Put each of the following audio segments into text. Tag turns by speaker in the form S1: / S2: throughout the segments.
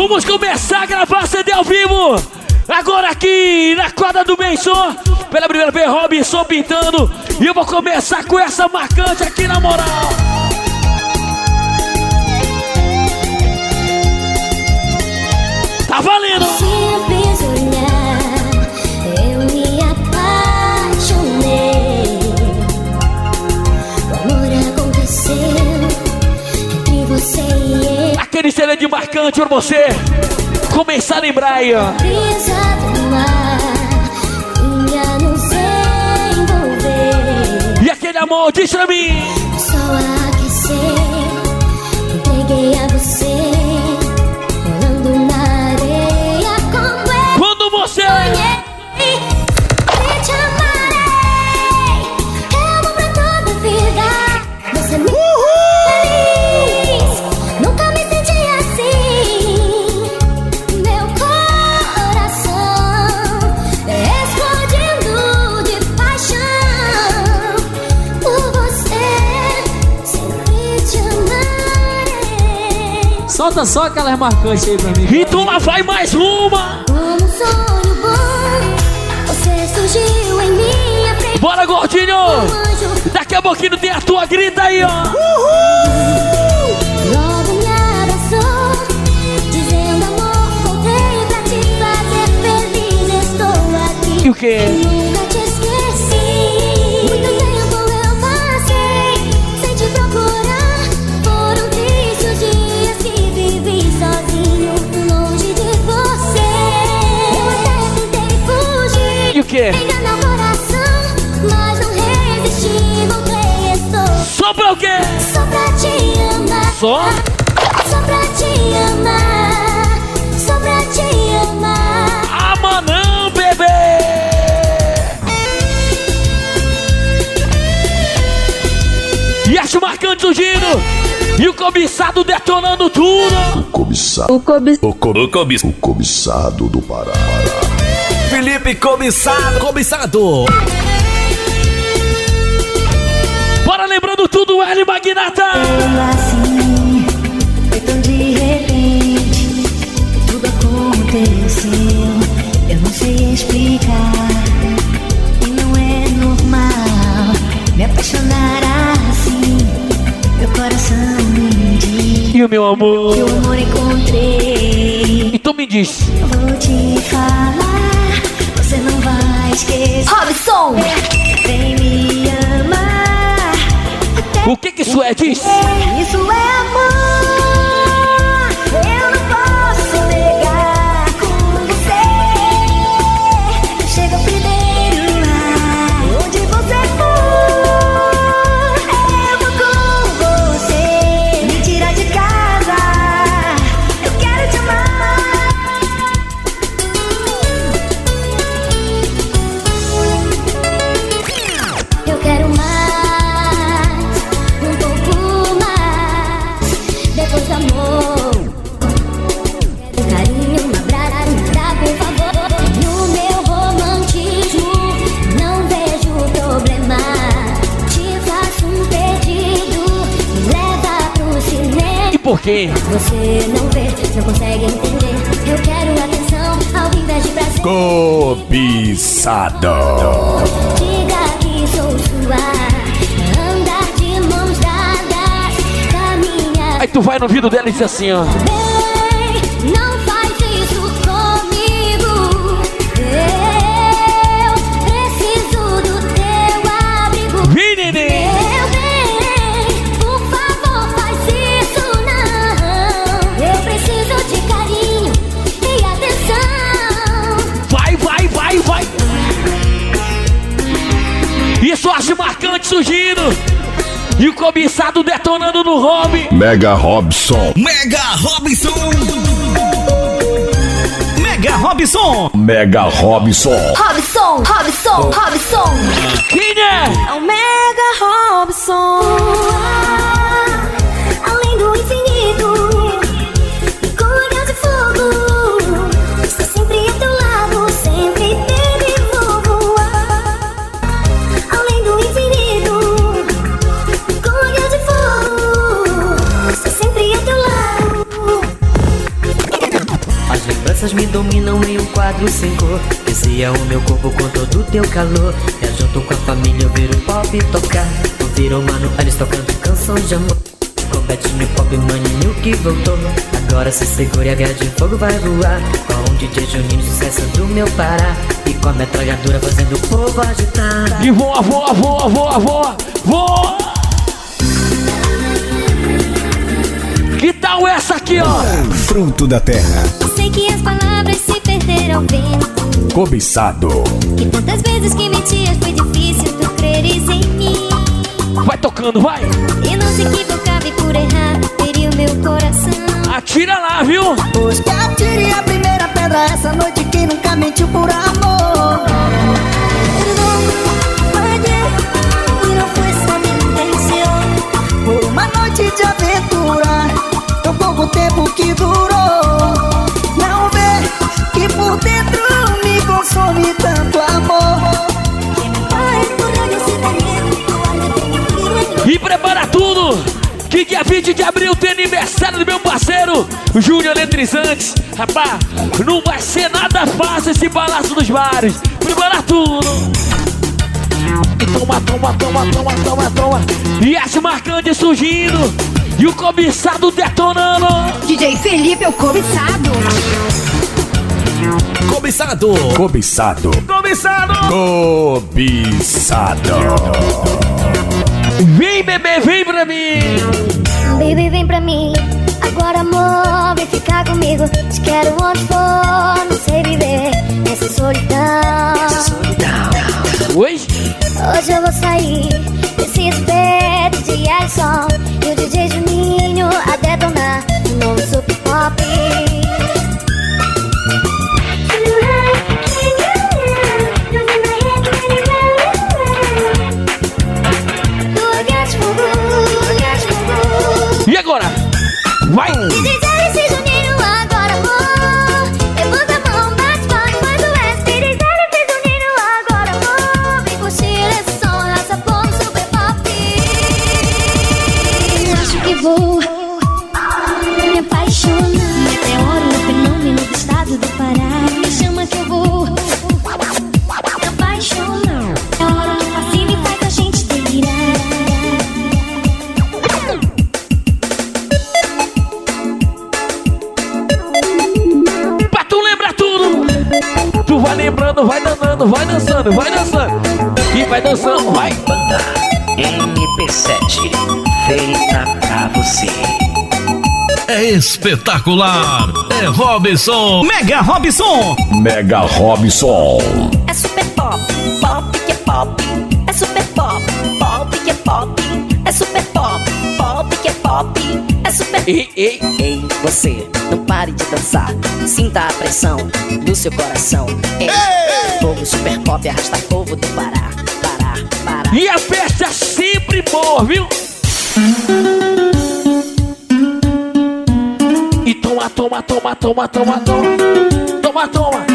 S1: Vamos começar a gravar CD ao vivo. Agora aqui na quadra do Benção, pela primeira vez, Robinson pintando. E eu vou começar com essa marcante aqui na moral. Tá valendo!
S2: Simples olhar, eu me apaixonei. Aconteceu você.
S1: Aquele CD de marcante pra você começar a lembrar aí. E aquele amor, diz pra mim.
S2: Só aquecer, entreguei a você.
S3: Solta só aquelas marcantes aí pra mim.
S1: Então lá vai mais uma.
S2: Como um sonho bom, você surgiu em minha frente.
S1: Bora, gordinho.
S2: Um anjo
S1: Daqui a pouquinho tem a tua grita aí, ó.
S2: logo me abraçou, dizendo amor, voltei pra te fazer feliz. Estou aqui.
S1: E o quê?
S2: Nunca te esqueci. Estou
S1: Só pra o quê?
S2: só pra te amar.
S1: Só?
S2: Só pra te amar. Só pra te amar.
S1: Ama não, bebê. E as marcantes surgindo. E o cobiçado detonando tudo.
S4: Cobiçado.
S5: O cobi...
S4: O, co o, cobi o cobiçado do Pará.
S6: Felipe Cobiçado. Cobiçado.
S1: Bora lembrando tudo, L Magnata.
S7: assim, foi tão de repente, tudo aconteceu. Eu não sei explicar, e não é normal me apaixonar assim. Meu coração me diz
S1: E o meu amor.
S7: que o amor encontrei.
S1: Então me diz.
S7: Vou te falar, esquecer.
S5: Robson!
S7: Vem me amar.
S1: O que que isso é? Diz.
S7: isso é amor. Você
S2: não vê, não consegue entender. Eu quero atenção ao invés de prazer.
S4: Cobiçado.
S2: Diga que sou sua. Andar de mãos dadas, caminhar.
S1: Aí tu vai no ouvido dela e diz assim, ó.
S2: Isso,
S1: as marcantes surgindo. E o cobiçado detonando no hobby.
S4: Mega Robson.
S6: Mega Robson. Mega Robson.
S4: Mega Robson.
S5: Robson! Robson! Robson!
S1: Quem é?
S2: É o Mega Robson.
S8: Lembranças me dominam em um quadro sem cor. Vicia o meu corpo com todo o teu calor. Eu junto com a família ouvir o pop tocar. Ouvir o mano eles tocando canção de amor. Com Betinho Pop Maninho que voltou. Agora se segura e a guerra de fogo vai voar. Com o DJ Juninho, sucesso do meu Pará. E com a metralhadora fazendo o povo agitar.
S1: E voa, voa, voa, voa, voa, voa! Que tal essa aqui, ó?
S4: Fruto da terra.
S2: Que palavras se perderam ao vento.
S4: Cobiçado.
S2: E tantas vezes que mentias foi difícil tu creres em mim.
S1: Vai tocando, vai!
S2: E não se equivocava e por errar feriu meu coração.
S1: Atira lá, viu?
S9: Pois que atire a primeira pedra essa noite que nunca mentiu por amor. Perdão, falhei e não foi essa minha intenção. Por uma noite de aventura, tão pouco tempo que durou. Por dentro me consome tanto amor.
S1: E prepara tudo! Que dia 20 de abril tem aniversário do meu parceiro, Júnior Eletrizantes. Rapaz, não vai ser nada fácil esse palácio dos bares. Prepara tudo! E toma, toma, toma, toma, toma, toma. E as marcantes surgindo. E o cobiçado detonando.
S5: DJ Felipe é o cobiçado.
S6: Cobiçado.
S4: Cobiçado.
S6: Cobiçado.
S4: Cobiçado.
S1: Vem, bebê, vem pra mim.
S2: Baby, vem pra mim. Agora, amor, vem ficar comigo. Te quero onde for, não sei viver nessa solidão.
S1: Oi?
S2: Hoje eu vou sair
S6: espetacular. É Robson. Mega Robson.
S4: Mega Robson.
S9: É super pop, pop que é pop. É super pop, pop que é pop. É super pop, pop que é pop. É super
S1: Ei, ei.
S8: Ei, você, não pare de dançar. Sinta a pressão no seu coração. Ei, povo super pop arrasta povo do Pará. Pará, Pará.
S1: E a festa é sempre boa, viu? Toma, toma, toma, toma, toma, toma.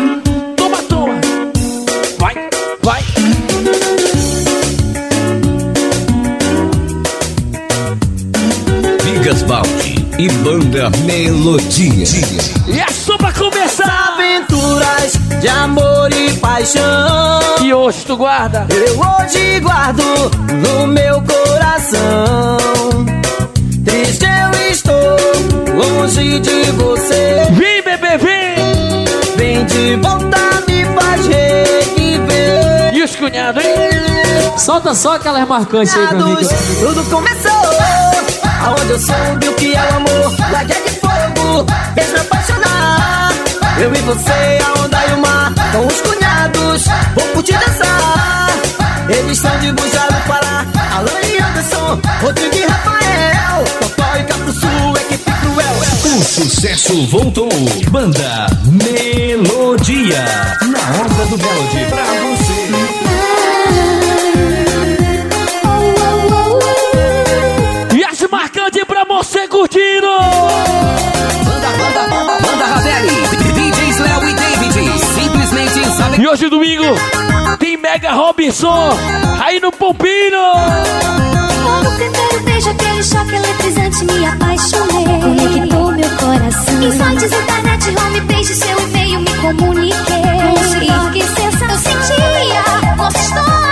S1: Toma, toma. Vai, vai.
S6: Vigas Balde e Banda Melodia.
S1: E é só pra começar.
S9: aventuras de amor e paixão.
S1: E hoje tu guarda.
S9: Eu hoje guardo no meu coração. Longe de você.
S1: Vem, bebê, vem.
S9: Vem de volta, me faz reviver.
S1: E os cunhados, hein?
S10: Solta só aquelas marcantes aí pra mim. que eu-
S9: Tudo começou aonde eu soube o que é o amor. Láguia de fogo, fez me apaixonar. Eu e você, a onda e o mar, com os cunhados, vou curtir dançar. Eles são de Bujalo, Pará, Alan e Anderson, Rodrigo e Rafael. Totó e Capuçu, equipe cruel.
S6: O sucesso voltou. Banda Melodia. Na onda do Melody pra você.
S1: E as marcantes pra você curtindo.
S8: Banda, banda, banda, banda Ravelli. DJs Léo e David. Simplesmente sabe.
S1: E hoje, domingo, tem Mega Robinson aí no Pompino
S2: no primeiro beijo aquele choque eletrizante me apaixonei. Conectou meu coração. Insights, internet, home page, seu e-mail me comuniquei. Com que sensação eu sentia Nossa história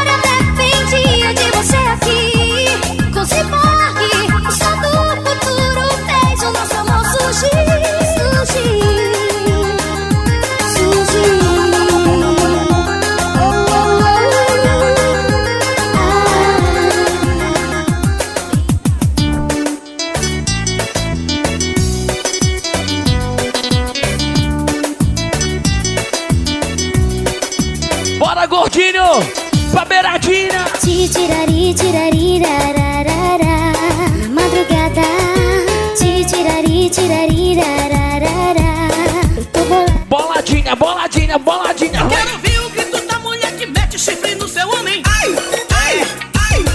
S1: Boladinha, boladinha, boladinha.
S11: Quero ver o grito da mulher que mete chifre no seu homem. Ai, ai, ai,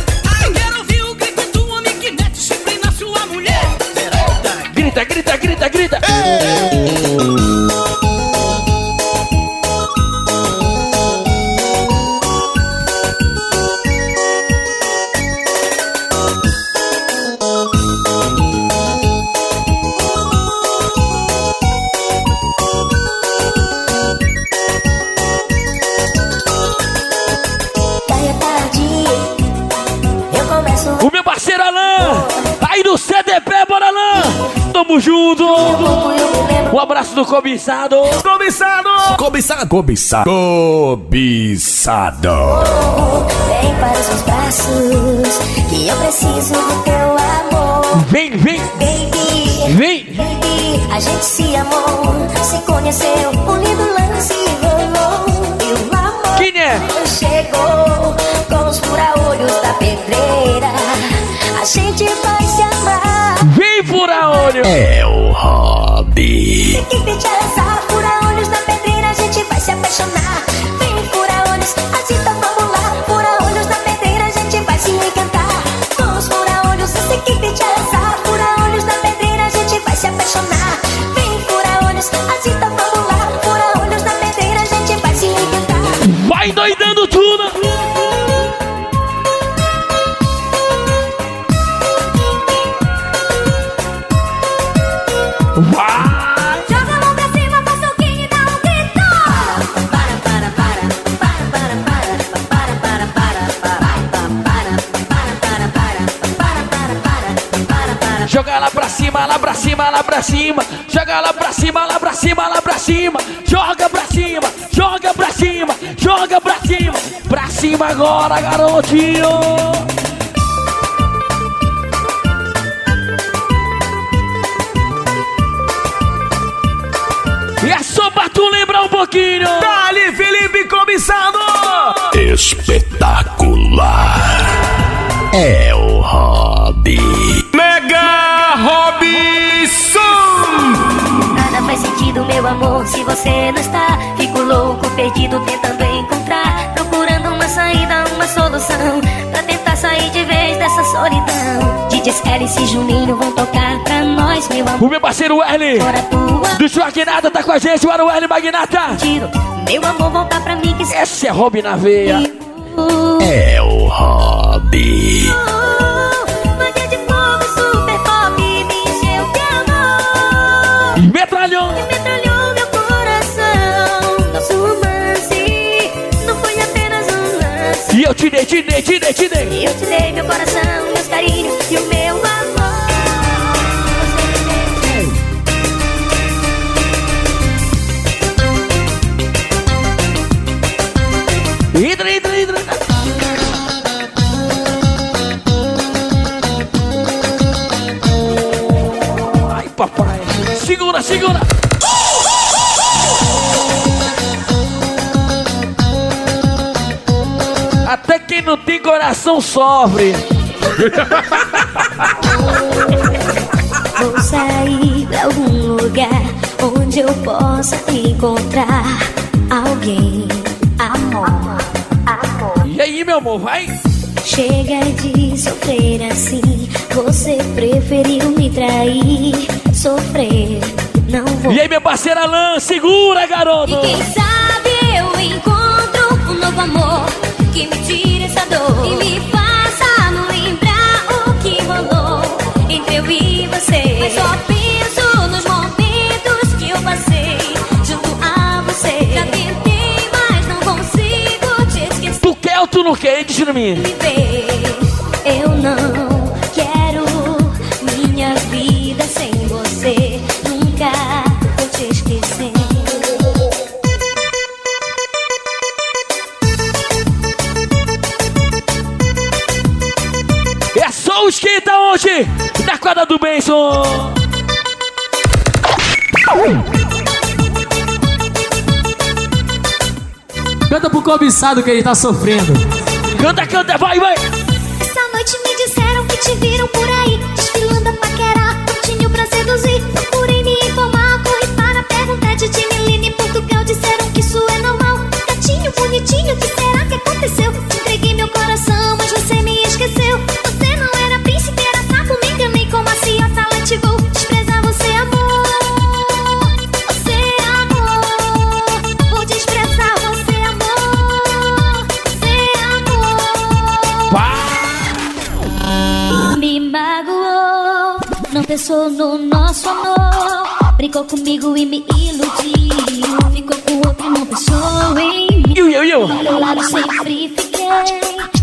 S11: ai. Quero ver o grito do homem que mete chifre na sua mulher.
S1: Grita, grita, grita, grita.
S2: Daí
S1: do cobiçado.
S4: Cobiçado! Cobiçado! Cobiçado! Cobiçado!
S2: Vem para os meus braços. Que eu preciso do teu amor.
S1: Vem, vem,
S2: Baby.
S1: vem.
S2: Baby, a gente se amou, se conheceu, um lindo lance rolou. E o amor
S1: Quem é?
S2: chegou
S4: É o hobby.
S2: Pra cima.
S1: Joga lá pra cima, lá pra cima, lá pra cima. Joga pra cima, joga pra cima, joga pra cima. Pra cima agora, garotinho. E é só pra tu lembrar um pouquinho.
S6: Dali, Felipe Cobiçado!
S4: Espetacular. É o hobby.
S2: Se você não está. Fico louco, perdido, tentando encontrar. Procurando uma saída, uma solução. Pra tentar sair de vez dessa solidão. DJs Alice e Juninho vão tocar pra nós, meu amor.
S1: O meu parceiro Erle, do Chuaquinada, tá com a gente. O Erle Magnata.
S2: tiro. Meu amor, volta pra mim que se
S1: Esse é Hobby na veia.
S4: É o hobby.
S1: Te dei, te dei, te dei.
S2: Eu te dei meu coração, meus carinhos e o meu amor.
S1: Entra, entra, entra. Ai, papai. Segura, segura. Tem coração sofre.
S2: Vou sair pra algum lugar onde eu possa encontrar alguém. Amor, amor.
S1: E aí, meu amor, vai?
S2: Chega de sofrer assim. Você preferiu me trair. Sofrer, não vou.
S1: E aí, meu parceiro Alan, segura, garoto.
S2: E quem sabe eu encontro um novo amor que me tire essa dor e me faça não lembrar o que rolou entre eu e você. Mas só penso nos momentos que eu passei junto a você. Já tentei, mas não consigo te esquecer.
S1: Tu quer ou tu não quer? Diz pra mim.
S2: Viver, eu não
S1: hoje, da quadra do Benson.
S3: Canta pro cobiçado que ele tá sofrendo.
S1: Canta, canta, vai, vai.
S2: Essa noite me disseram que te viram por aí Desfilando a paquerar, curtinho pra seduzir pensou no nosso amor. Brincou comigo e me iludiu. Ficou com outro, não pensou em mim.
S1: Eu, eu, eu.
S2: Do meu lado sempre fiquei.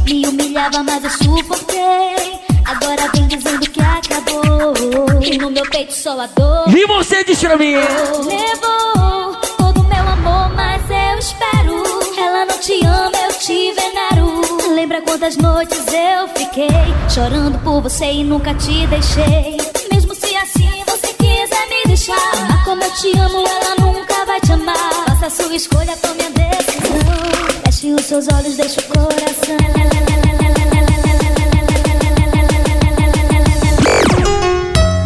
S2: Me humilhava, mas eu suportei. Agora vem dizendo que acabou. E no meu peito só a dor.
S1: E você disse pra mim.
S2: Levou todo meu amor, mas eu espero. Ela não te ama, eu te venero. Lembra quantas noites eu fiquei chorando por você e nunca te deixei. Deixar, amar como eu te amo, ela nunca vai te amar. Faça sua escolha, tome a decisão. Feche os seus olhos, deixa o coração.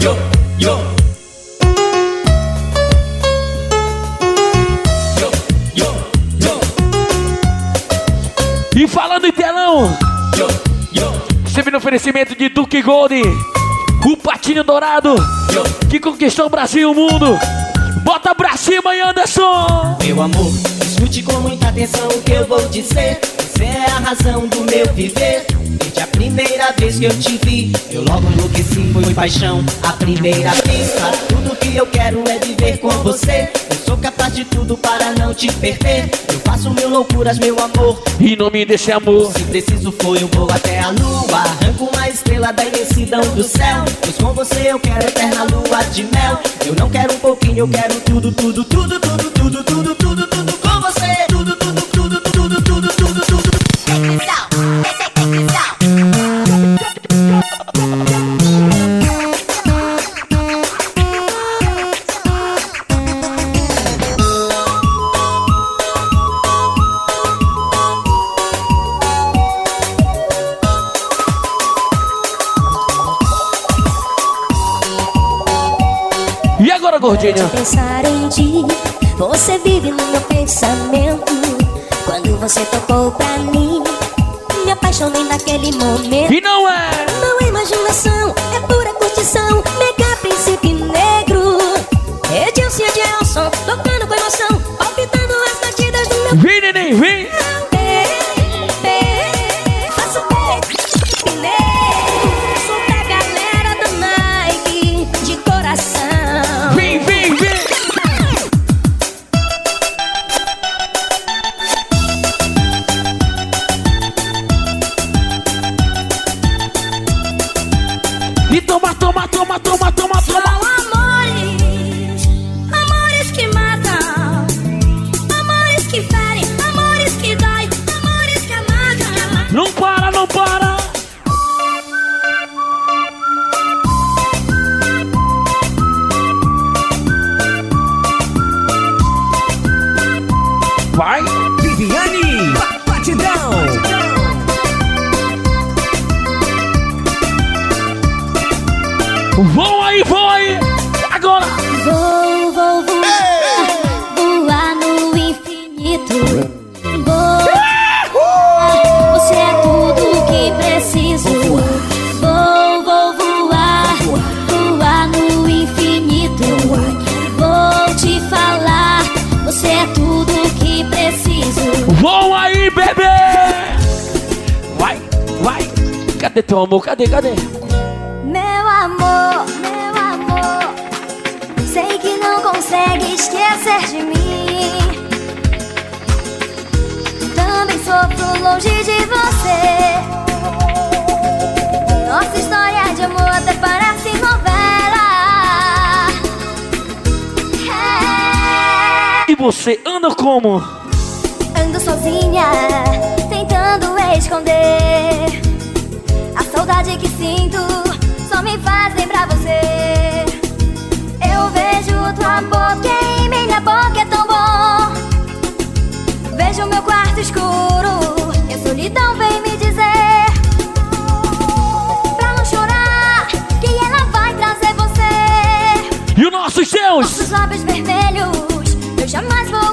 S11: Yo, yo.
S1: E falando em telão,
S11: yo, yo,
S1: sempre no oferecimento de Duque Gold, o patinho dourado, que conquistou o Brasil e o mundo. Bota pra cima Anderson!
S9: Meu amor, escute com muita atenção o que eu vou dizer. Você é a razão do meu viver. Desde a primeira vez que eu te vi, eu logo enlouqueci, foi paixão. A primeira vista, tudo que eu quero é viver com você. Eu sou capaz de tudo para não te perder. Eu faço mil loucuras, meu amor.
S1: Em nome desse amor,
S9: Se preciso for, eu vou até a lua. Arranco uma estrela da imensidão do céu. Pois com você eu quero eterna lua de mel. Eu não quero um pouquinho, eu quero tudo, tudo, tudo, tudo, tudo, tudo, tudo, tudo
S1: e agora, gordinha?
S2: Pensar em ti, você vive no meu pensamento. Quando você tocou pra mim, me apaixonei naquele momento.
S1: E não é!
S2: Não é imaginação, é pura curtição. Mega príncipe negro. Edilson e Edilson, tocando com emoção, palpitando as batidas do meu
S1: Vem, neném, vem! Amor? Cadê, cadê?
S2: Meu amor, meu amor, sei que não consegue esquecer de mim. Também sofro longe de você. Nossa história de amor até parece novela. É.
S1: E você anda como?
S2: Ando sozinha, tentando esconder
S1: Matheus.
S2: Nossos lábios vermelhos, eu jamais vou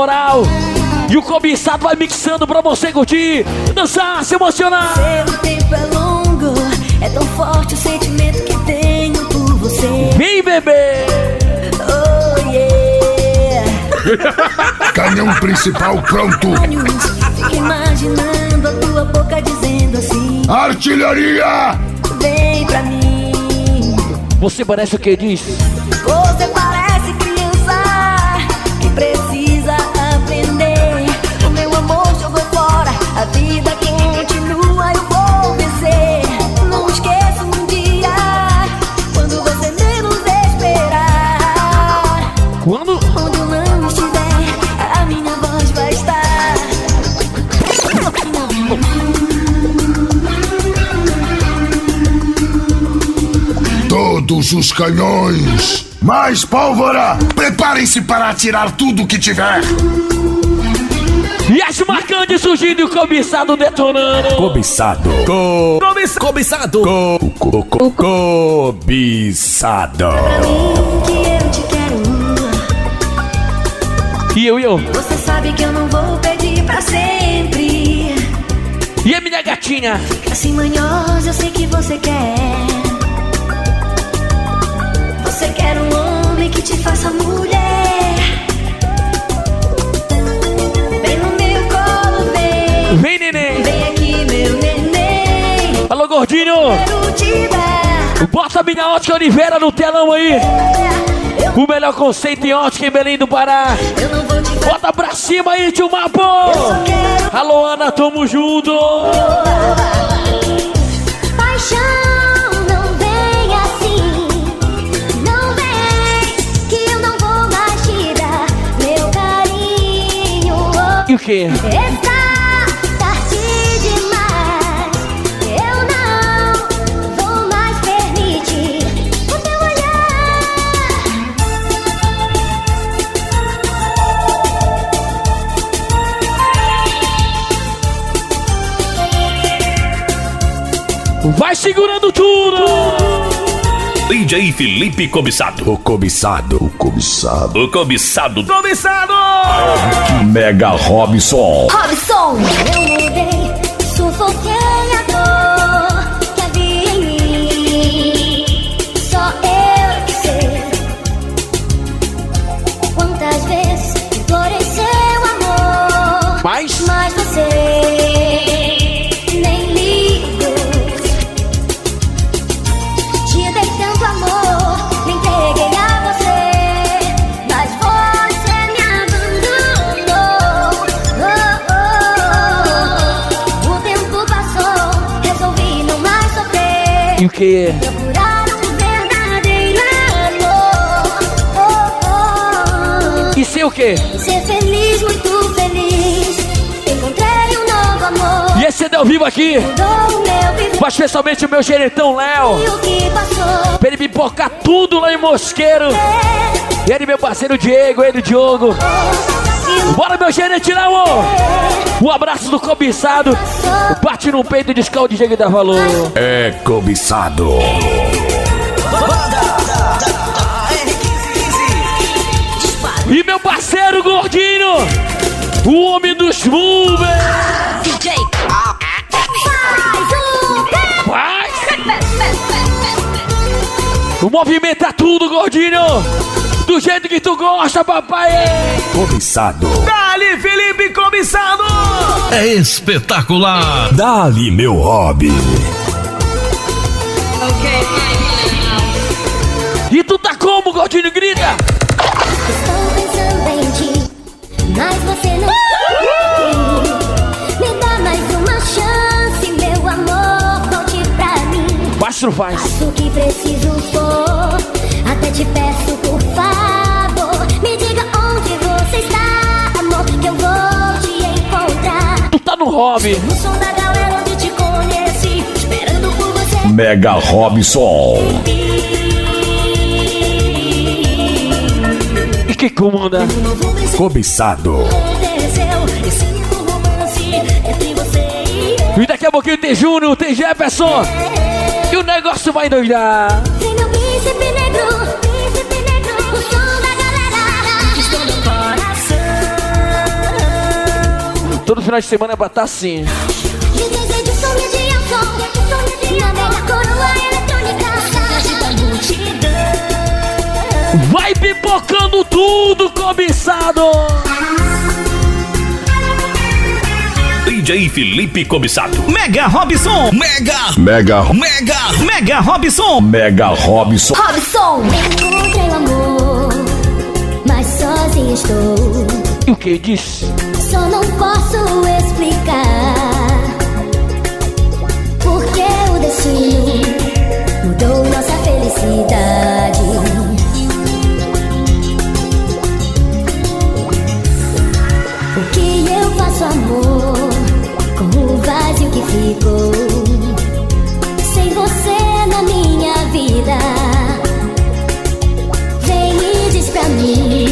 S1: moral. E o cobiçado vai mixando pra você curtir, dançar, se emocionar.
S7: Seu tempo é longo, é tão forte o sentimento que tenho por você.
S1: Vem, bebê.
S7: Oh yeah.
S12: Canhão principal pronto.
S7: Fico imaginando a tua boca dizendo assim:
S12: Artilharia!
S7: Vem pra mim.
S1: Você parece o que diz?
S7: Você
S12: Todos os canhões! Mais pólvora! Preparem-se para atirar tudo que tiver!
S1: E as marcantes surgindo e o cobiçado detonando.
S4: Cobiçado. Co... Cobiçado. Co... Co... Co... Cobiçado.
S1: E eu, e eu.
S7: Você sabe que eu não vou pedir pra sempre.
S1: E a minha gatinha?
S7: Assim manhosa, eu sei que você quer. Você quer um homem que te faça mulher. Vem no meu colo, vem.
S1: Vem, neném.
S7: Vem aqui, meu neném.
S1: Alô, gordinho. Bota a minha ótica Oliveira no telão aí. O melhor conceito em ótica em Belém do Pará.
S7: Eu
S1: Bota pra cima aí, tio Mapo. Alô, Ana, tamo junto.
S2: Paixão,
S1: quê?
S2: Está tarde demais. Eu não vou mais permitir o teu olhar.
S1: Vai segurando tudo.
S6: DJ Felipe Cobiçado.
S4: O cobiçado. O cobiçado.
S6: O Cobiçado.
S1: Cobiçado.
S4: Mega Robson.
S2: Robson, eu mudei, oh.
S1: E sei o quê?
S2: Ser feliz, muito feliz. Encontrei um novo amor.
S1: E esse CD ao vivo aqui. Mas especialmente o meu gerentão Léo. Pra ele me porcar tudo lá em Mosqueiro. E ele, meu parceiro Diego, ele, Diogo. Bora, meu gerente Léo. Um abraço do cobiçado. Bate no peito e diz que é o DJ que dá valor.
S4: É cobiçado.
S1: E meu parceiro gordinho. O homem dos movers.
S2: DJ. Faz o.
S1: O movimento é tudo, gordinho. Do jeito que tu gosta, papai.
S4: Cobiçado.
S1: Dali, Felipe Cobiçado.
S6: É espetacular.
S4: Dali, meu hobby.
S1: E tu tá como, gordinho? Grita.
S2: Não
S1: faz.
S2: Faço o que preciso for. Até te peço, por favor. Me diga onde você está, amor, que eu vou te encontrar.
S1: Tu tá no hobby.
S2: No som da galera onde te conheci, esperando por você.
S12: Mega Robson.
S1: E que comanda?
S12: Cobiçado.
S2: E
S1: daqui a pouquinho tem Júnior, tem Jefferson. E o negócio vai doidar.
S2: Vem meu príncipe negro, príncipe negro. No coração.
S1: Todo final de semana é pra estar assim.
S2: Da multidão.
S1: Vai pipocando tudo, cobiçado.
S6: DJ Felipe Cobiçado. Mega Robson. Mega.
S12: Mega.
S6: Mega. Mega Robson.
S12: Mega Robson.
S2: Robson! Encontrei o amor, mas sozinho estou.
S1: E o que disse?
S2: Só não posso explicar porque o destino mudou nossa felicidade. O que eu faço, amor, com o vazio que ficou? Sem você na minha vida, vem e diz pra mim,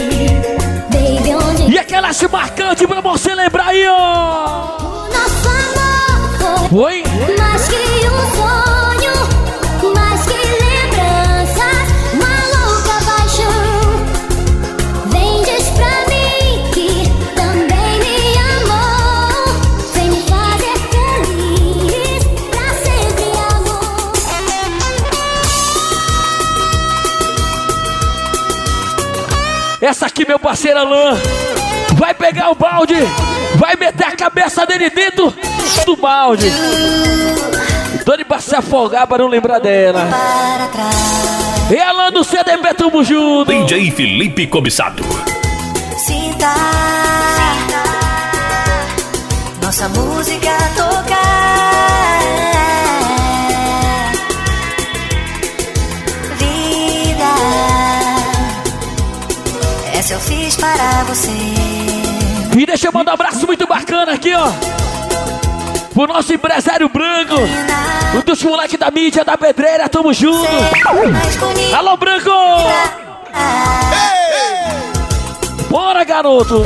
S2: baby, onde
S1: E aquela se marcante pra você lembrar aí, ó.
S2: nosso amor foi
S1: Foi? Parceiro Alain, vai pegar o balde, vai meter a cabeça dele dentro do balde. Doni pra se afogar pra não lembrar dela. E Alain do CDB, tamo junto.
S6: DJ Felipe Cobiçado.
S2: sinta nossa música tocar. Essa eu fiz para você.
S1: E deixa eu mandar um abraço muito bacana aqui, ó. Pro nosso empresário branco, o dos moleque da mídia, da pedreira, tamo junto. Alô, branco! Bora, garoto!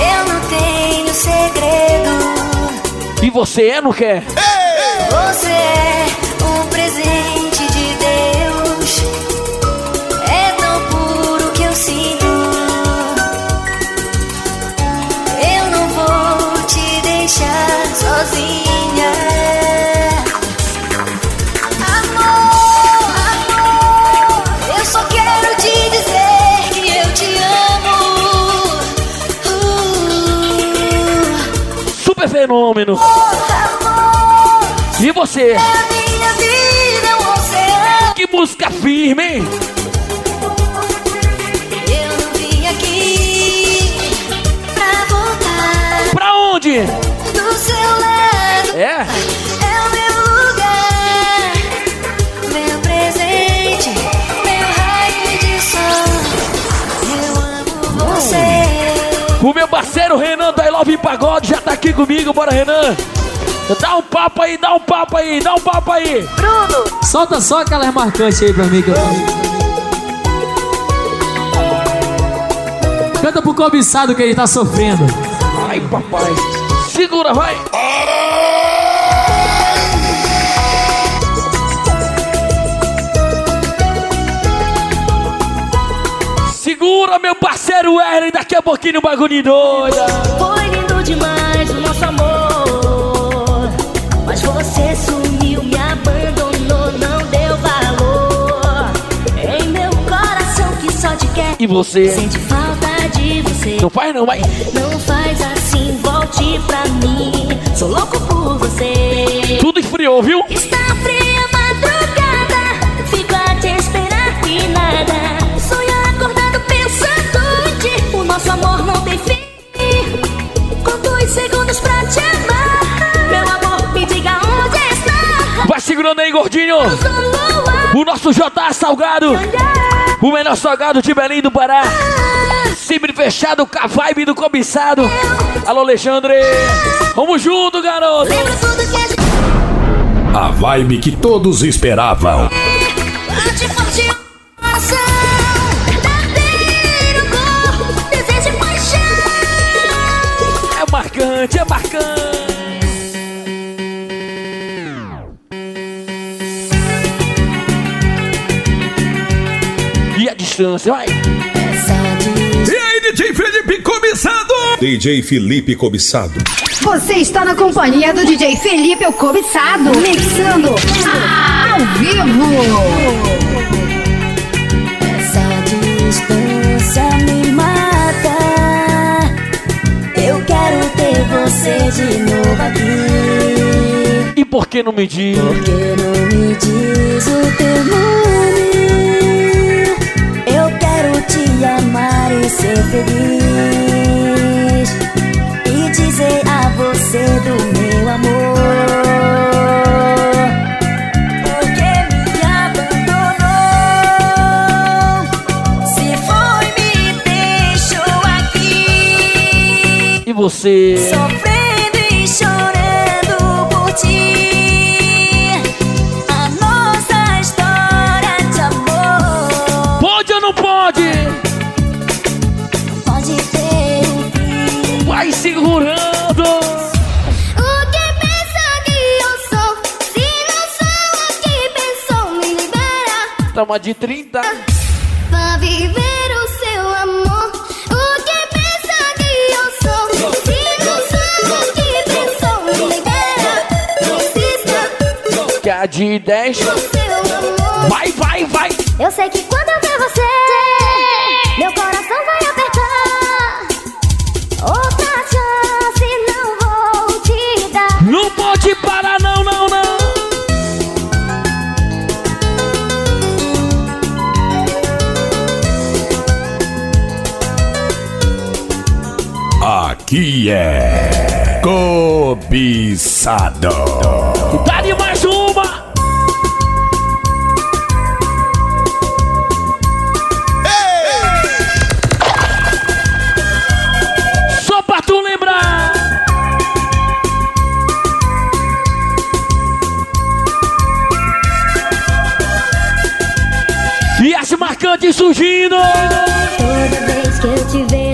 S2: Eu não tenho segredo.
S1: E você é, não quer?
S2: Você é um presente sozinha. Amor, amor, eu só quero te dizer que eu te amo. Uh,
S1: Super fenômeno!
S2: amor,
S1: E você?
S2: a minha vida é um oceano.
S1: Que música firme, hein?
S2: Eu não vim aqui pra voltar
S1: Pra onde?
S2: O meu
S1: parceiro Renan da I Love Pagode já tá aqui comigo, bora Renan! Dá um papo aí, dá um papo aí, dá um papo aí!
S3: Solta só aquelas marcantes aí pra mim que eu Canta pro cobiçado que ele tá sofrendo.
S1: Ai, papai! Segura, vai! Segura, meu parceiro Eren, daqui a pouquinho o bagulho doido!
S2: Foi lindo demais o nosso amor. Mas você sumiu, me abandonou, não deu valor. Em meu coração que só te quer.
S1: E você?
S2: Sente falta de você.
S1: Não faz não, vai!
S2: Não faz assim, volte pra mim. Sou louco por você.
S1: Tudo esfriou, viu?
S2: Está fria segundos pra te amar. Meu amor, me diga onde está.
S1: Vai segurando aí, Gordinho. O nosso J Salgado. O melhor salgado de Belém do Pará. Sempre fechado com a vibe do cobiçado. Alô, Alexandre. Vamos junto, garoto.
S4: A vibe que todos esperavam.
S2: Bate forte
S1: marcante, é marcante. E a distância, vai.
S4: E aí, DJ Felipe Cobiçado? DJ Felipe Cobiçado.
S5: Você está na companhia do DJ Felipe o Cobiçado, mixando ao vivo.
S2: De novo aqui.
S1: E por que não me diz?
S2: Porque não me diz o teu nome. Eu quero te amar e ser feliz. E dizer a você do meu amor. Porque
S1: Tamo de 30.
S2: Pra viver o seu amor. O que pensa que eu sou? Se não o que pensou, libera. Insista.
S1: Que a de 10.
S2: Seu amor.
S1: Vai, vai, vai.
S2: Eu sei que quando eu ver você, meu coração vai
S4: Aqui é Cobiçado.
S1: Dá-lhe mais uma. Só pra tu lembrar. E as marcantes surgindo.
S2: Toda vez que eu te vejo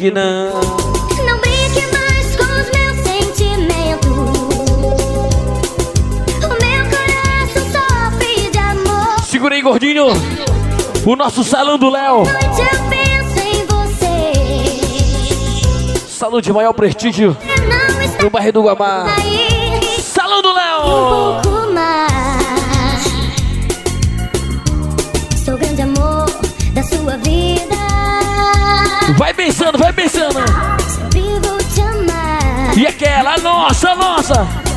S1: Não brinque, não.
S2: Não brinque mais com os meus sentimentos. O meu coração sofre de amor.
S1: Segura aí, gordinho. O nosso salão do Léo.
S2: Noite eu penso em você.
S1: Salão de maior prestígio no bairro do Guamá. Salão do Léo. Vai pensando, vai pensando. E aquela, nossa, nossa.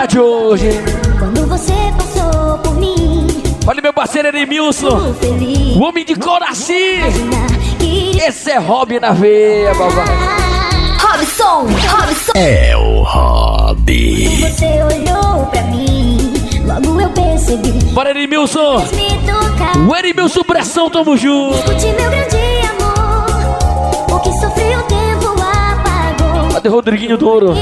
S1: Suavidade hoje.
S2: Quando você passou por mim,
S1: Olha meu parceiro Enemilson.
S2: feliz.
S1: O homem de Coraci.
S2: Que
S1: Esse é Rob na veia, babá.
S5: Robson, Robson.
S4: É o Hobby.
S2: Você olhou pra mim, logo eu percebi.
S1: Bora,
S2: tocar,
S1: O Enemilson Pressão, tamo junto.
S2: escute meu grande amor. O que sofri o tempo apagou.
S1: Cadê Rodriguinho Douro?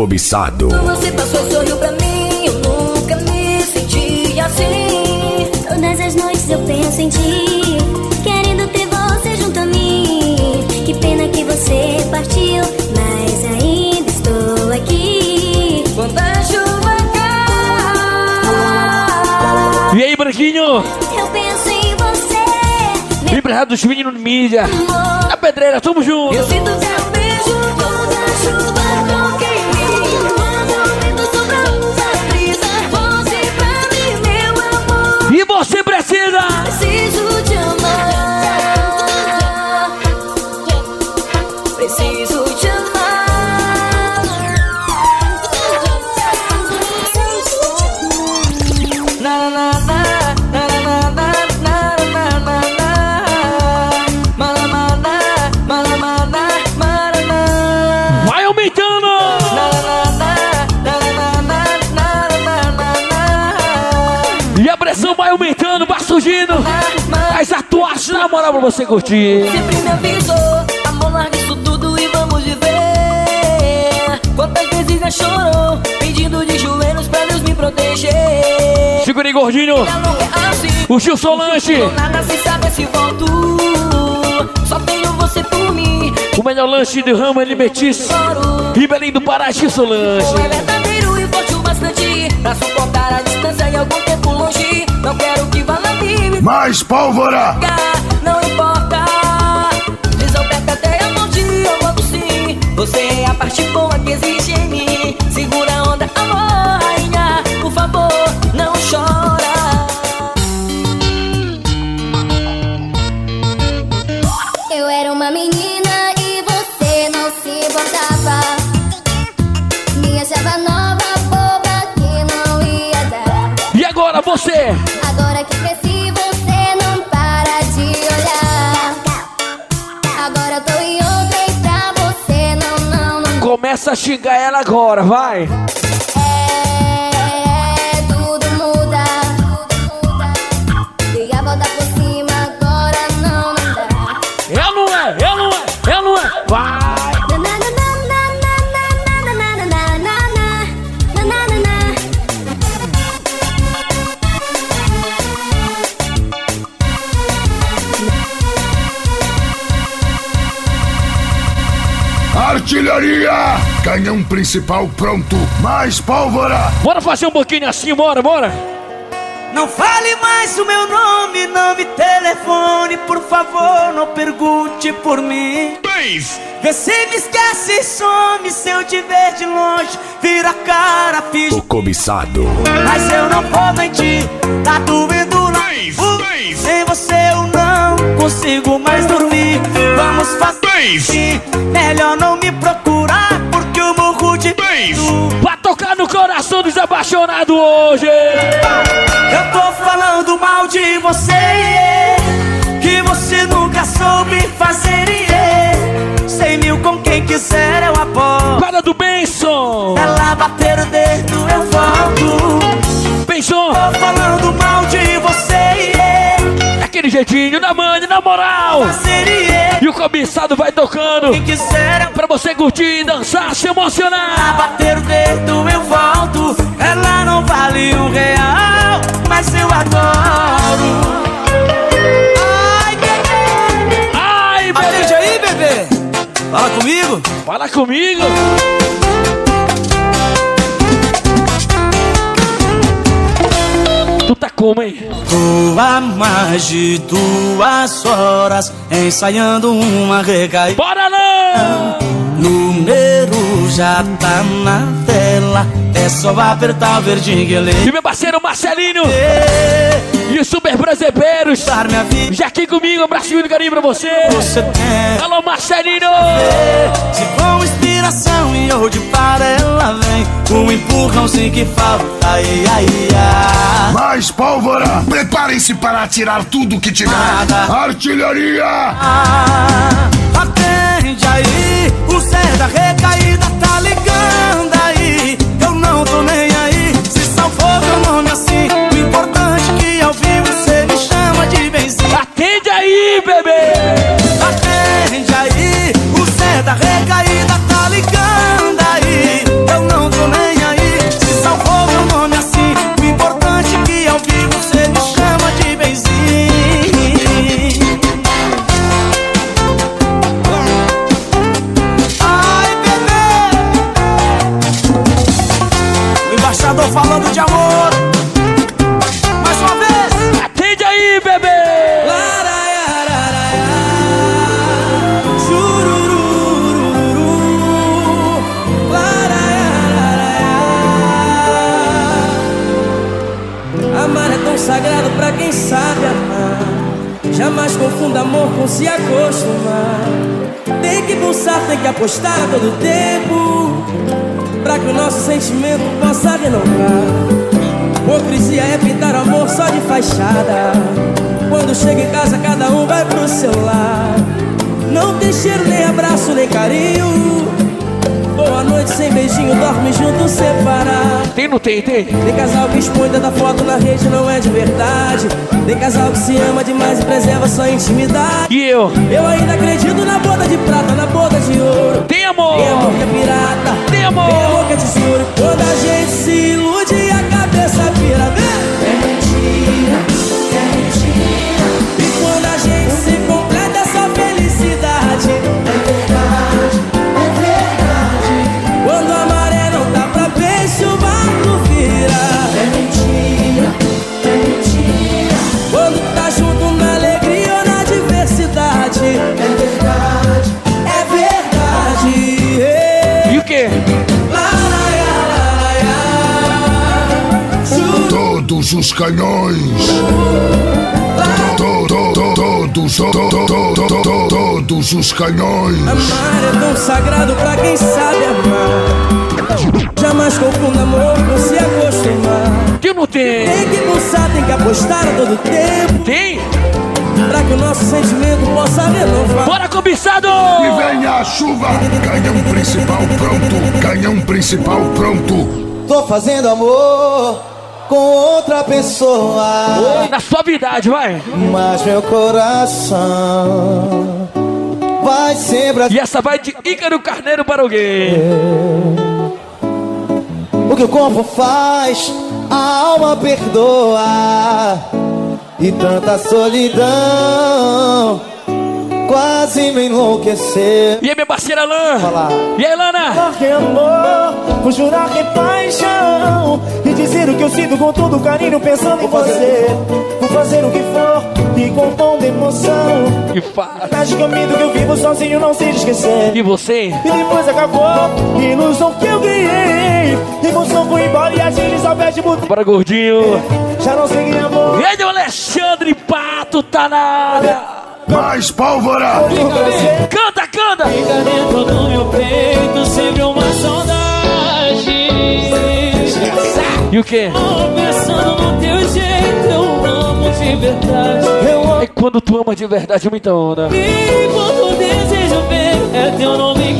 S12: Cobiçado.
S7: Quando você passou e sorriu pra mim, eu nunca me senti assim.
S2: Todas as noites eu penso em ti, querendo ter você junto a mim. Que pena que você partiu, mas ainda estou aqui.
S7: Quando a chuva cai,
S1: E aí, Branquinho?
S2: Eu penso em você,
S1: dos meninos de mídia. Na pedreira, tamo junto.
S7: eu sinto teu beijo quando a chuva
S1: E a pressão vai aumentando, vai surgindo. As atuações na moral pra você curtir.
S7: Sempre me avisou, amor, larga isso tudo e vamos viver. Quantas vezes já chorou, pedindo de joelhos pra Deus me proteger.
S1: Segura aí, gordinho.
S7: É assim,
S1: O Gilson Lanche.
S7: não nada sem saber se volto. Só tenho você por mim,
S1: O melhor lanche do ramo alimentício.
S7: choro.
S1: Ribeirinho do Pará, Gilson Lanche.
S7: É verdadeiro e bastante Pra suportar a distância e algum tempo longe. Não quero que vá na me
S12: Mais pólvora.
S7: Não importa. Visão perto até a morte Eu volto sim. Você é a parte boa que existe em mim. Segura a onda, amor, rainha. Por favor, não chora
S1: agora você.
S2: Agora que cresci, você não para de olhar. Agora eu tô em outra e pra você não, não, não.
S1: Começa a xingar ela agora, vai.
S2: É,
S12: Artilharia. Canhão principal pronto. Mais pólvora.
S1: Bora fazer um pouquinho assim, bora, bora.
S9: Não fale mais o meu nome, não me telefone, por favor, não pergunte por mim. Vê se me esquece e some, se eu te ver de longe, vira a cara, fiz.
S12: O cobiçado.
S9: Mas eu não vou mentir, tá doendo lá. Sem você eu não consigo mais dormir. Vamos fazer assim, melhor não me procurar, porque eu morro de medo.
S1: Pra tocar no coração dos apaixonados hoje.
S9: Eu tô falando mal de você, que você nunca soube fazer. Cem mil com quem quiser eu apoio.
S1: Para do Benson.
S9: Ela bater o dedo eu volto.
S1: Benson.
S9: Tô falando mal de você, yeah,
S1: Aquele jeitinho, na mãe, na moral. E o cobiçado vai tocando. Pra você curtir, dançar, se emocionar.
S9: bater o dedo eu volto. Ela não vale um real, mas eu adoro. Ai, bebê.
S1: Ai, bebê.
S9: Atende aí, bebê. Fala comigo.
S1: Fala comigo. Tu tá como, hein?
S9: Tô há mais de duas horas ensaiando uma recaída.
S1: Bora não!
S9: Número já tá na tela, é só apertar o verdinho
S1: E meu parceiro Marcelinho e os super brasileiros.
S9: dar minha vida.
S1: Já aqui comigo, um abracinho de carinho pra você.
S9: Você tem
S1: Alô, Marcelinho!
S9: Se com inspiração e hoje para ela vem Um empurrãozinho que falta, ai, ai, ai
S12: Mais pólvora. Preparem-se para atirar tudo que tiver.
S9: Nada.
S12: Artilharia.
S9: Ah, Atende aí, o ao vivo, você me chama de benzinho.
S1: Atende aí, bebê!
S9: Atende aí, o Zé da recaída tá ligando aí. Eu não tô nem aí, se salvou meu nome assim. O importante é que ao vivo, você me chama de benzinho. Ai, bebê! O embaixador falando de amor.
S1: Atende aí, bebê!
S13: se acostumar. Tem que pulsar, tem que apostar a todo tempo. Pra que o nosso sentimento possa renovar. Hipocrisia é pintar amor só de fachada. Quando chega em casa, cada um vai pro seu lado. Não tem cheiro, nem abraço, nem carinho. Boa noite sem beijinho, dorme junto separado.
S1: Tem, não tem, tem?
S13: Tem casal que expõe da foto na rede, não é de verdade. Tem casal que se ama demais e preserva sua intimidade.
S1: E eu?
S13: Eu ainda acredito na boda de prata, na boda de ouro.
S1: Tem amor!
S13: Tem amor que é pirata.
S12: Canhões. To- to- to- Todos, to- to- to- to- to- todos os canhões.
S13: Amar é tão sagrado pra quem sabe amar. Jamais confunda amor com se acostumar.
S1: Que não tem?
S13: Tem que pulsar, tem que apostar a todo tempo.
S1: Tem?
S13: Pra que o nosso sentimento possa renovar.
S1: Bora, cobiçado!
S12: E vem a chuva. Canhão principal pronto. Canhão principal pronto.
S14: Tô fazendo amor com outra pessoa.
S1: Na suavidade, vai.
S14: Mas meu coração vai sempre
S1: E essa vai de Ícaro Carneiro para gay.
S14: O que o corpo faz, a alma perdoa. E tanta solidão quase me enlouqueceu.
S1: E aí, minha parceira Lan? E aí, Lana?
S15: que amor, vou jurar que paixão E dizer o que eu sinto com todo carinho pensando em você Vou fazer o que for e com tom de emoção
S1: Que faz.
S15: Mas caminho que eu vivo sozinho não sei de esquecer
S1: E você?
S15: E depois acabou, ilusão que eu criei Emoção foi embora e a gente só perde por
S1: Bora, gordinho.
S15: Já não sei quem é amor
S1: E aí, o Alexandre Pato tá na área.
S12: Mais pólvora.
S1: Canta, canta!
S16: Fica dentro do meu peito sempre uma saudade. Verdade. Eu amo
S1: É quando tu ama de verdade, muita onda.
S16: e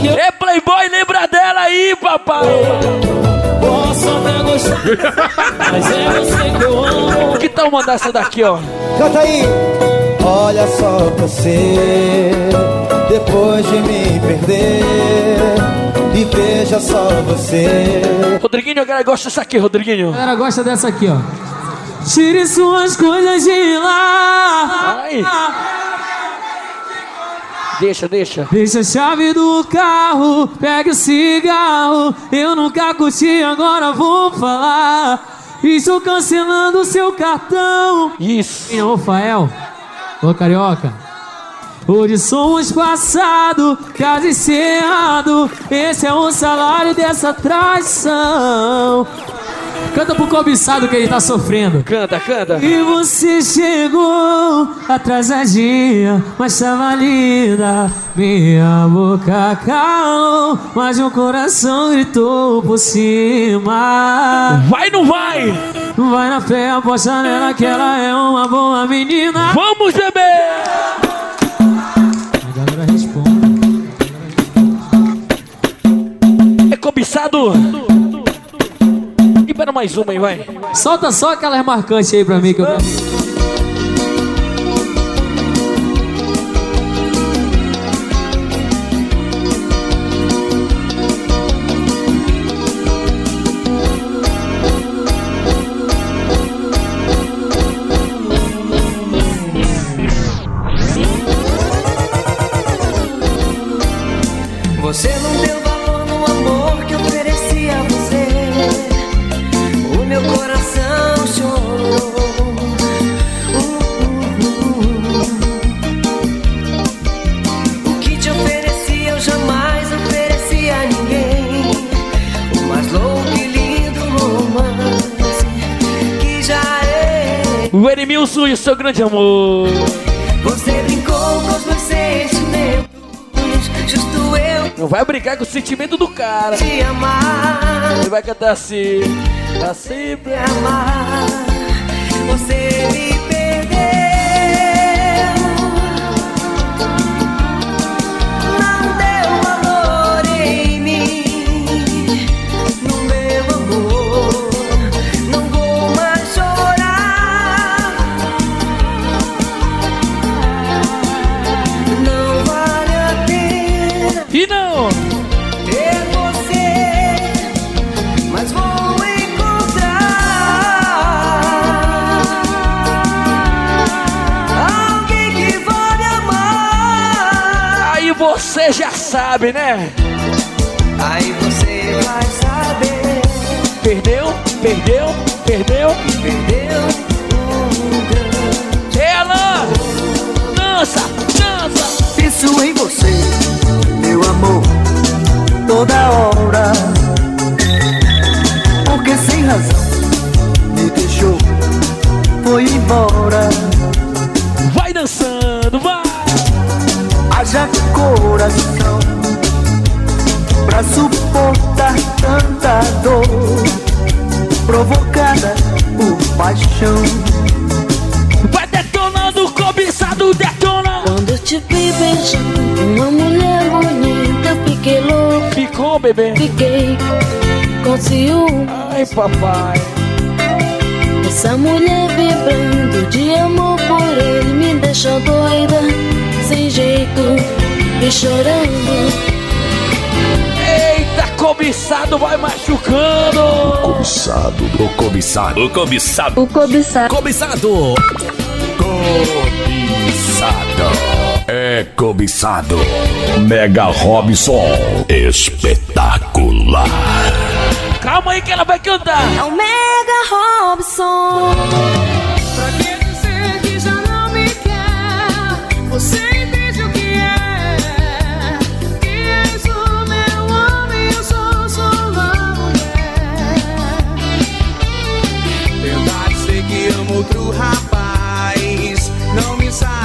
S16: é que
S1: Playboy, lembra dela aí, papai.
S16: posso até gostar. Mas é você que eu amo.
S1: Que tal mandar essa daqui, ó?
S14: Canta aí! Olha só você, depois de me perder, e veja só você.
S1: Rodriguinho, a galera gosta dessa aqui, Rodriguinho.
S3: A galera gosta dessa aqui, ó. Tire suas coisas de lá.
S1: Ai. Deixa, deixa.
S3: Deixa a chave do carro, pega o cigarro. Eu nunca curti, agora vou falar. Estou cancelando seu cartão.
S1: Isso.
S3: Ô, Rafael. Ô, Carioca. Hoje somos passado, caso encerrado. Esse é o salário dessa traição. Canta pro cobiçado que ele tá sofrendo.
S1: Canta, canta.
S3: E você chegou atrasadinha, mas tava linda. Minha boca calou, mas meu coração gritou por cima.
S1: Vai, não vai?
S3: Vai na fé, aposta nela que ela é uma boa menina.
S1: Vamos, bebê!
S3: Galera responde.
S1: É cobiçado? Libera mais uma aí, vai.
S3: Solta só aquelas marcantes aí pra mim que eu
S9: noite, amor. Você brincou com os meus sentimentos, justo eu.
S1: Não vai brincar com o sentimento do cara.
S17: Te amar.
S1: Ele vai cantar assim, pra sempre
S17: amar. Você me você
S1: já sabe, né?
S17: Aí você vai saber.
S1: Perdeu, perdeu, perdeu.
S17: Perdeu um grande.
S1: Ela! Dança, dança!
S17: Penso em você, meu amor, toda hora. Porque sem razão me deixou, foi embora.
S1: Vai dançando!
S17: Haja coração pra suportar tanta dor provocada por paixão.
S1: Vai detonando, cobiçado, detona!
S18: Quando eu te vi beijando uma mulher bonita, eu fiquei louco.
S1: Ficou, bebê?
S18: Fiquei com ciúme.
S1: Ai, papai.
S18: Essa mulher vibrando de amor por ele me deixou doida, jeito e chorando.
S1: Eita, cobiçado vai machucando!
S4: Cobiçado, o cobiçado. O cobiçado.
S18: O cobiçado.
S6: Cobiçado.
S4: Cobiçado. É cobiçado. Mega Robson. Espetacular.
S1: Calma aí que ela vai cantar!
S18: É o Mega Robson.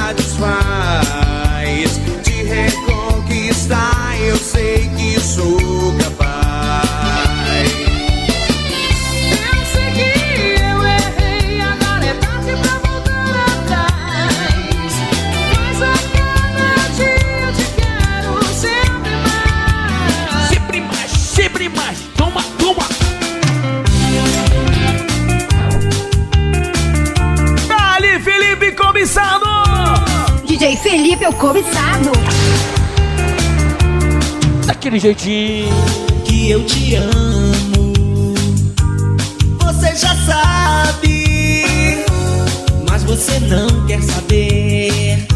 S14: Satisfaz. Te reconquistar, eu sei que sou capaz.
S19: Felipe,
S5: o cobiçado.
S1: Daquele jeitinho.
S17: que eu te amo. Você já sabe, mas você não quer saber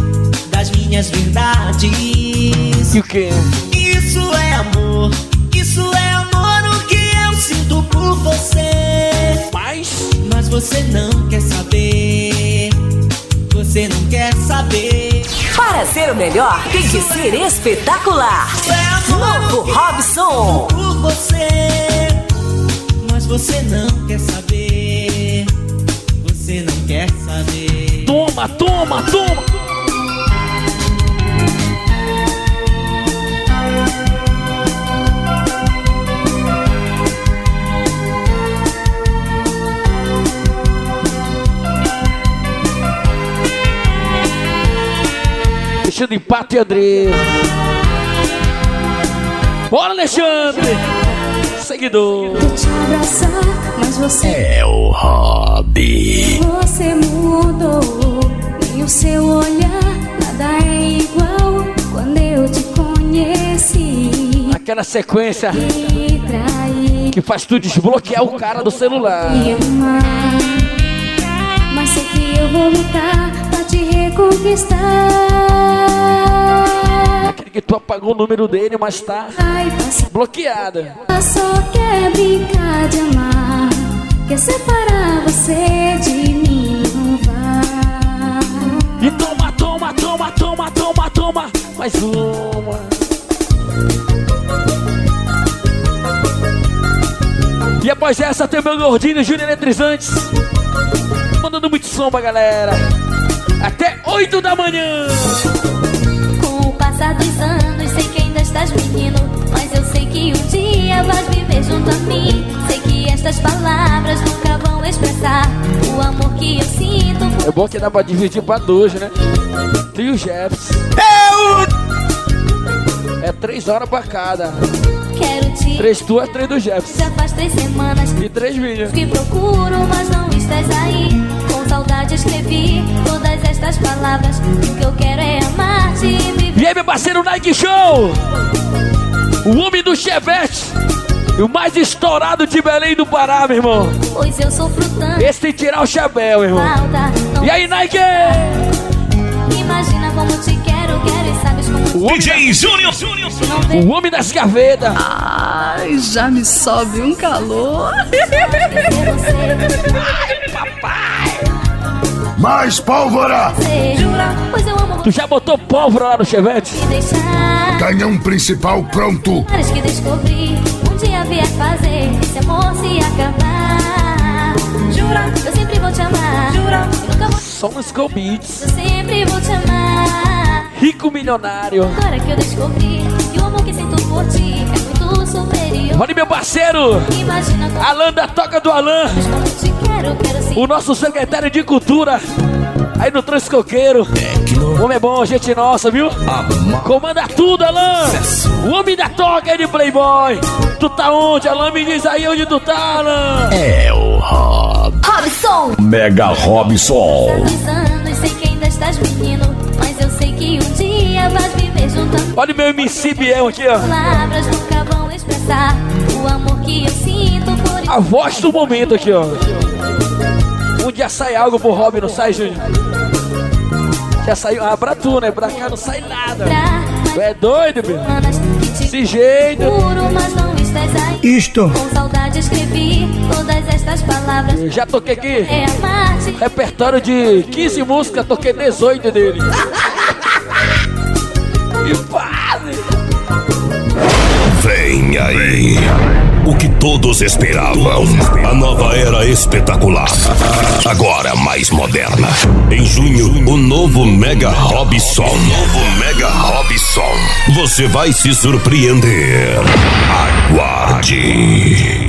S17: das minhas verdades.
S1: E o quê?
S17: Isso é amor, isso é amor o que eu sinto por você.
S1: Mas,
S17: mas você não quer saber. Você não quer saber.
S20: Para ser o melhor, tem que ser espetacular. Novo Robson.
S17: por você, mas você não quer saber. Você não quer saber.
S1: Toma, toma, toma! Deixando empate, André. Bora, Alexandre! Seguidor.
S21: abraçar, mas você,
S4: É o Hobby.
S21: você mudou. Nem o seu olhar, nada é igual quando eu te conheci.
S1: Aquela sequência que faz tu desbloquear o cara do celular.
S21: Mas sei que eu vou lutar reconquistar.
S1: Aquele que tu apagou o número dele, mas tá bloqueada.
S21: só quer brincar de amar. Quer separar você de mim, não vai.
S1: E toma, toma, toma, toma, toma, toma. Mais uma. E após essa tem o meu gordinho Júnior Eletrizantes. Mandando muito som pra galera até 8 da manhã.
S21: Com o passar dos anos, sei que ainda estás menino. Mas eu sei que um dia vais viver junto a mim. Sei que estas palavras nunca vão expressar o amor que eu sinto.
S1: É bom que dá pra dividir pra dois, né? Trio Jeffs. É o... É três horas pra cada.
S21: Quero te.
S1: Três tuas, é três do Jeffs.
S21: Já faz três semanas.
S1: E três vídeos.
S21: Que procuro, mas não estás aí. Saudade escrevi todas estas palavras. O que eu quero é amar-te e viver.
S1: E aí, meu parceiro Nike Show! O homem do Chevette! E o mais estourado de Belém do Pará, meu irmão.
S21: Pois eu sofro tanto.
S1: Esse tem que tirar o chapéu, meu irmão.
S21: Falta,
S1: E aí, Nike?
S21: Imagina como te quero, quero e sabes como
S1: O homem
S22: DJ Júnior.
S1: O homem das gavetas.
S18: Ai, já me sobe um calor.
S12: Mais pólvora!
S21: Jura, pois eu amo
S1: Tu já botou pólvora lá no Chevette?
S12: Canhão principal pronto!
S21: Que descobri, um dia vier fazer esse amor se acabar. Jura, eu sempre vou te amar. Jura, eu nunca vou.
S1: Só no Skull Beats.
S21: Eu sempre vou te amar.
S1: Rico milionário.
S21: Agora que eu descobri que o amor que sinto por ti é.
S1: Olha meu parceiro.
S21: Como
S1: Alan da Toca do Alan. O nosso secretário de cultura. Aí no Transcoqueiro. O homem é bom, gente nossa, viu? Comanda tudo, Alan. O homem da toca é de Playboy. Tu tá onde, Alan? Me diz aí onde tu tá, Alan.
S22: É o Rob.
S21: Robson!
S22: Mega Robson.
S21: Um.
S1: Olha o meu MC Biel aqui, ó.
S21: Expressar o amor que eu sinto por
S1: A voz do momento aqui, ó. Um dia sai algo pro Rob, não sai, Júnior? Já saiu. Ah, pra tu, né? Pra cá não sai nada. Tu é doido, meu? Desse jeito. Isto.
S21: Com saudade escrevi todas estas palavras.
S1: Eu já toquei aqui.
S21: É.
S1: Repertório de 15 músicas, toquei 18 dele. E.
S22: Vem aí. O que todos esperavam. A nova era espetacular. Agora mais moderna. Em junho, o novo Mega Robson. novo Mega Robson. Você vai se surpreender. Aguarde.